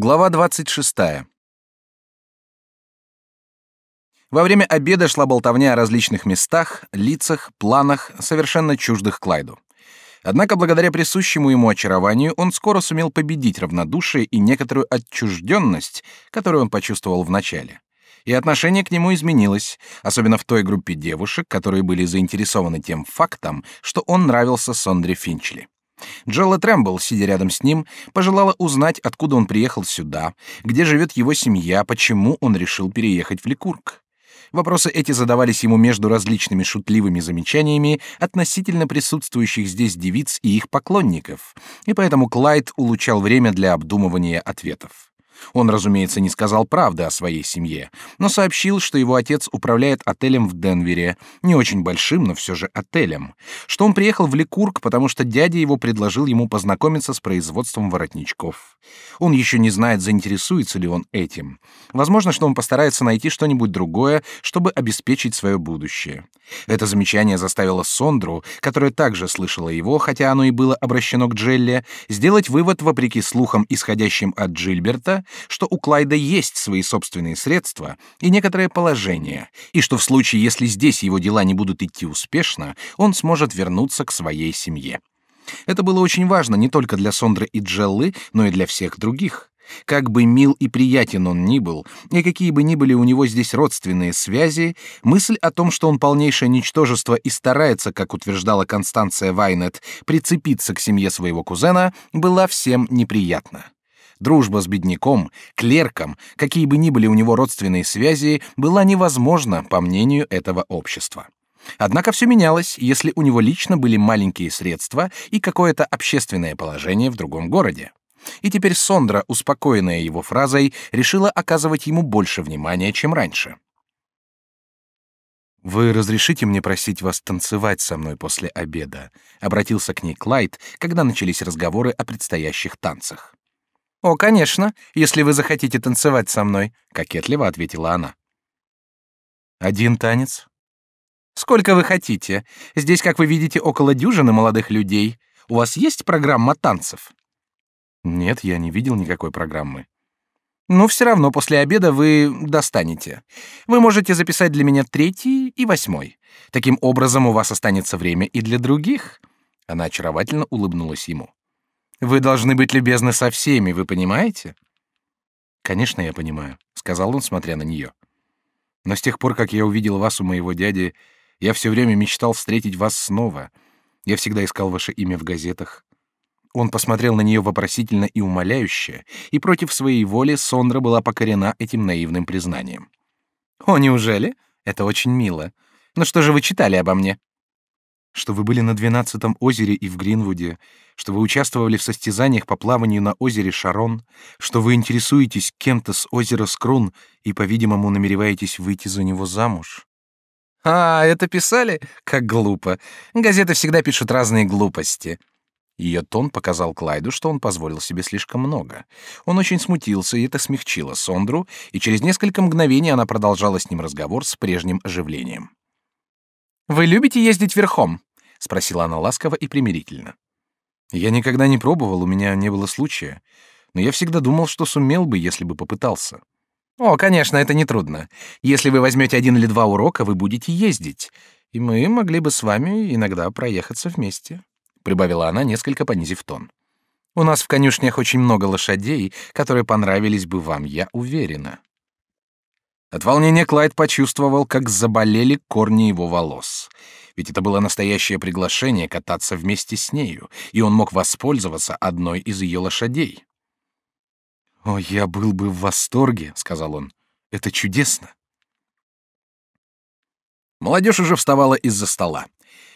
Глава 26. Во время обеда шла болтовня о различных местах, лицах, планах, совершенно чуждых Клайду. Однако, благодаря присущему ему очарованию, он скоро сумел победить равнодушие и некоторую отчужденность, которую он почувствовал в начале. И отношение к нему изменилось, особенно в той группе девушек, которые были заинтересованы тем фактом, что он нравился Сондре Финчли. Джола Трэмбл, сидя рядом с ним, пожелала узнать, откуда он приехал сюда, где живет его семья, почему он решил переехать в Ликург. Вопросы эти задавались ему между различными шутливыми замечаниями относительно присутствующих здесь девиц и их поклонников, и поэтому Клайд улучшал время для обдумывания ответов. Он, разумеется, не сказал правды о своей семье, но сообщил, что его отец управляет отелем в Денвере, не очень большим, но все же отелем, что он приехал в Ликург, потому что дядя его предложил ему познакомиться с производством воротничков. Он еще не знает, заинтересуется ли он этим. Возможно, что он постарается найти что-нибудь другое, чтобы обеспечить свое будущее. Это замечание заставило Сондру, которая также слышала его, хотя оно и было обращено к Джелле, сделать вывод, вопреки слухам, исходящим от Джильберта, что у Клайда есть свои собственные средства и некоторое положение, и что в случае, если здесь его дела не будут идти успешно, он сможет вернуться к своей семье. Это было очень важно не только для Сондры и Джеллы, но и для всех других. Как бы мил и приятен он ни был, и какие бы ни были у него здесь родственные связи, мысль о том, что он полнейшее ничтожество и старается, как утверждала Констанция Вайнет, прицепиться к семье своего кузена, была всем неприятна. Дружба с бедняком, клерком, какие бы ни были у него родственные связи, была невозможна, по мнению этого общества. Однако все менялось, если у него лично были маленькие средства и какое-то общественное положение в другом городе. И теперь Сондра, успокоенная его фразой, решила оказывать ему больше внимания, чем раньше. «Вы разрешите мне просить вас танцевать со мной после обеда?» — обратился к ней Клайд, когда начались разговоры о предстоящих танцах. «О, конечно, если вы захотите танцевать со мной», — кокетливо ответила она. «Один танец?» «Сколько вы хотите. Здесь, как вы видите, около дюжины молодых людей. У вас есть программа танцев?» «Нет, я не видел никакой программы». «Ну, все равно после обеда вы достанете. Вы можете записать для меня третий и восьмой. Таким образом, у вас останется время и для других». Она очаровательно улыбнулась ему. Вы должны быть любезны со всеми, вы понимаете? Конечно, я понимаю, сказал он, смотря на нее. Но с тех пор, как я увидел вас у моего дяди, я все время мечтал встретить вас снова. Я всегда искал ваше имя в газетах. Он посмотрел на нее вопросительно и умоляюще, и против своей воли Сондра была покорена этим наивным признанием. О, неужели? Это очень мило. Но что же вы читали обо мне? что вы были на двенадцатом озере и в Гринвуде, что вы участвовали в состязаниях по плаванию на озере Шарон, что вы интересуетесь кем-то с озера Скрун и, по-видимому, намереваетесь выйти за него замуж. А, это писали? Как глупо. Газеты всегда пишут разные глупости. Ее тон показал Клайду, что он позволил себе слишком много. Он очень смутился, и это смягчило Сондру, и через несколько мгновений она продолжала с ним разговор с прежним оживлением. «Вы любите ездить верхом?» — спросила она ласково и примирительно. «Я никогда не пробовал, у меня не было случая. Но я всегда думал, что сумел бы, если бы попытался». «О, конечно, это нетрудно. Если вы возьмете один или два урока, вы будете ездить, и мы могли бы с вами иногда проехаться вместе», — прибавила она, несколько понизив тон. «У нас в конюшнях очень много лошадей, которые понравились бы вам, я уверена». От волнения Клайд почувствовал, как заболели корни его волос — ведь это было настоящее приглашение кататься вместе с нею, и он мог воспользоваться одной из ее лошадей. «О, я был бы в восторге», — сказал он. «Это чудесно». Молодежь уже вставала из-за стола.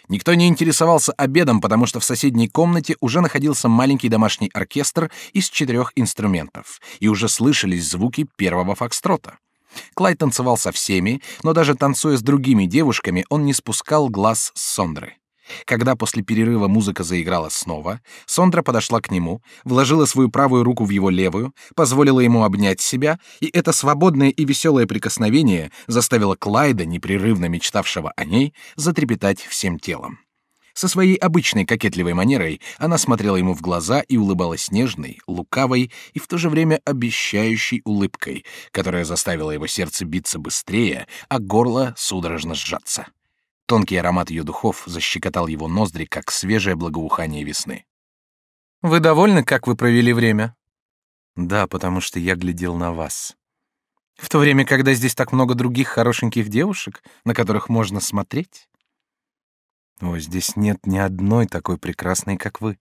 Никто не интересовался обедом, потому что в соседней комнате уже находился маленький домашний оркестр из четырех инструментов, и уже слышались звуки первого фокстрота. Клайд танцевал со всеми, но даже танцуя с другими девушками, он не спускал глаз с Сондры. Когда после перерыва музыка заиграла снова, Сондра подошла к нему, вложила свою правую руку в его левую, позволила ему обнять себя, и это свободное и веселое прикосновение заставило Клайда, непрерывно мечтавшего о ней, затрепетать всем телом. Со своей обычной кокетливой манерой она смотрела ему в глаза и улыбалась нежной, лукавой и в то же время обещающей улыбкой, которая заставила его сердце биться быстрее, а горло судорожно сжаться. Тонкий аромат ее духов защекотал его ноздри, как свежее благоухание весны. «Вы довольны, как вы провели время?» «Да, потому что я глядел на вас». «В то время, когда здесь так много других хорошеньких девушек, на которых можно смотреть?» О, здесь нет ни одной такой прекрасной, как вы.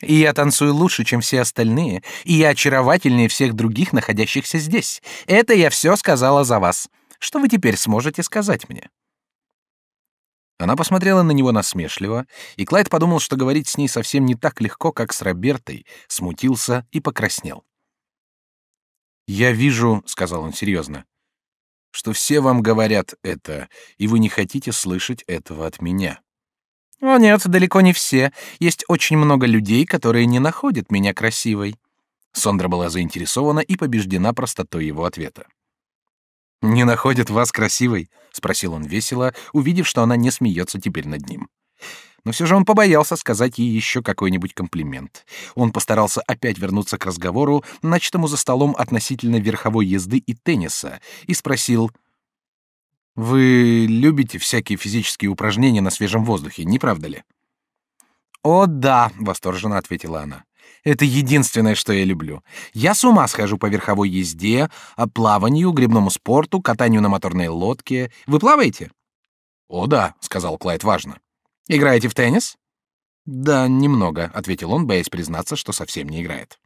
И я танцую лучше, чем все остальные, и я очаровательнее всех других, находящихся здесь. Это я все сказала за вас. Что вы теперь сможете сказать мне?» Она посмотрела на него насмешливо, и Клайд подумал, что говорить с ней совсем не так легко, как с Робертой, смутился и покраснел. «Я вижу», — сказал он серьезно, — «что все вам говорят это, и вы не хотите слышать этого от меня». «О нет, далеко не все. Есть очень много людей, которые не находят меня красивой». Сондра была заинтересована и побеждена простотой его ответа. «Не находят вас красивой?» — спросил он весело, увидев, что она не смеется теперь над ним. Но все же он побоялся сказать ей еще какой-нибудь комплимент. Он постарался опять вернуться к разговору, начатому за столом относительно верховой езды и тенниса, и спросил — вы любите всякие физические упражнения на свежем воздухе, не правда ли? О да, восторженно ответила она. Это единственное, что я люблю. Я с ума схожу по верховой езде, а плаванию, гребному спорту, катанию на моторной лодке. Вы плаваете? О да, сказал Клайд важно. Играете в теннис? Да, немного, ответил он, боясь признаться, что совсем не играет.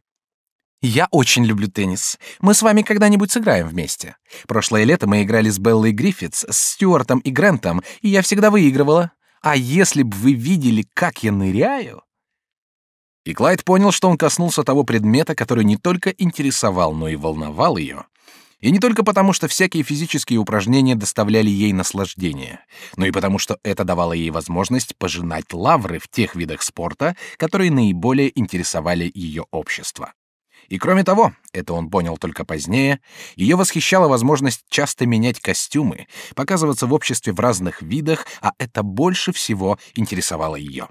Я очень люблю теннис. Мы с вами когда-нибудь сыграем вместе. Прошлое лето мы играли с Беллой Гриффитс, с Стюартом и Грентом, и я всегда выигрывала. А если бы вы видели, как я ныряю...» И Клайд понял, что он коснулся того предмета, который не только интересовал, но и волновал ее. И не только потому, что всякие физические упражнения доставляли ей наслаждение, но и потому, что это давало ей возможность пожинать лавры в тех видах спорта, которые наиболее интересовали ее общество. И кроме того, это он понял только позднее, ее восхищала возможность часто менять костюмы, показываться в обществе в разных видах, а это больше всего интересовало ее.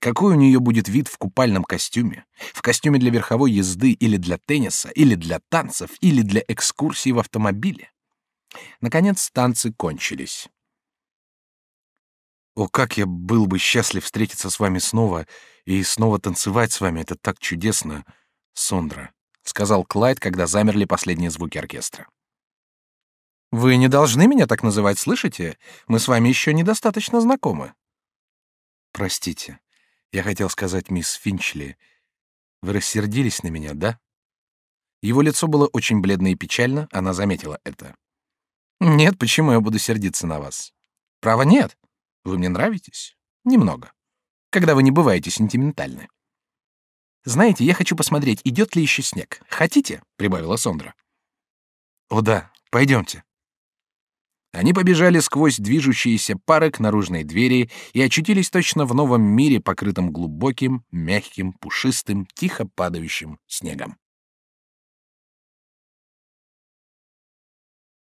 Какой у нее будет вид в купальном костюме, в костюме для верховой езды или для тенниса, или для танцев, или для экскурсии в автомобиле? Наконец танцы кончились. О, как я был бы счастлив встретиться с вами снова и снова танцевать с вами, это так чудесно. Сондра, сказал Клайд, когда замерли последние звуки оркестра. Вы не должны меня так называть, слышите? Мы с вами еще недостаточно знакомы. Простите. Я хотел сказать мисс Финчли. Вы рассердились на меня, да? Его лицо было очень бледно и печально, она заметила это. Нет, почему я буду сердиться на вас? Право нет. Вы мне нравитесь немного. Когда вы не бываете сентиментальны. Знаете, я хочу посмотреть, идет ли еще снег. Хотите? прибавила Сондра. О да, пойдемте. Они побежали сквозь движущиеся пары к наружной двери и очутились точно в новом мире, покрытом глубоким, мягким, пушистым, тихо падающим снегом.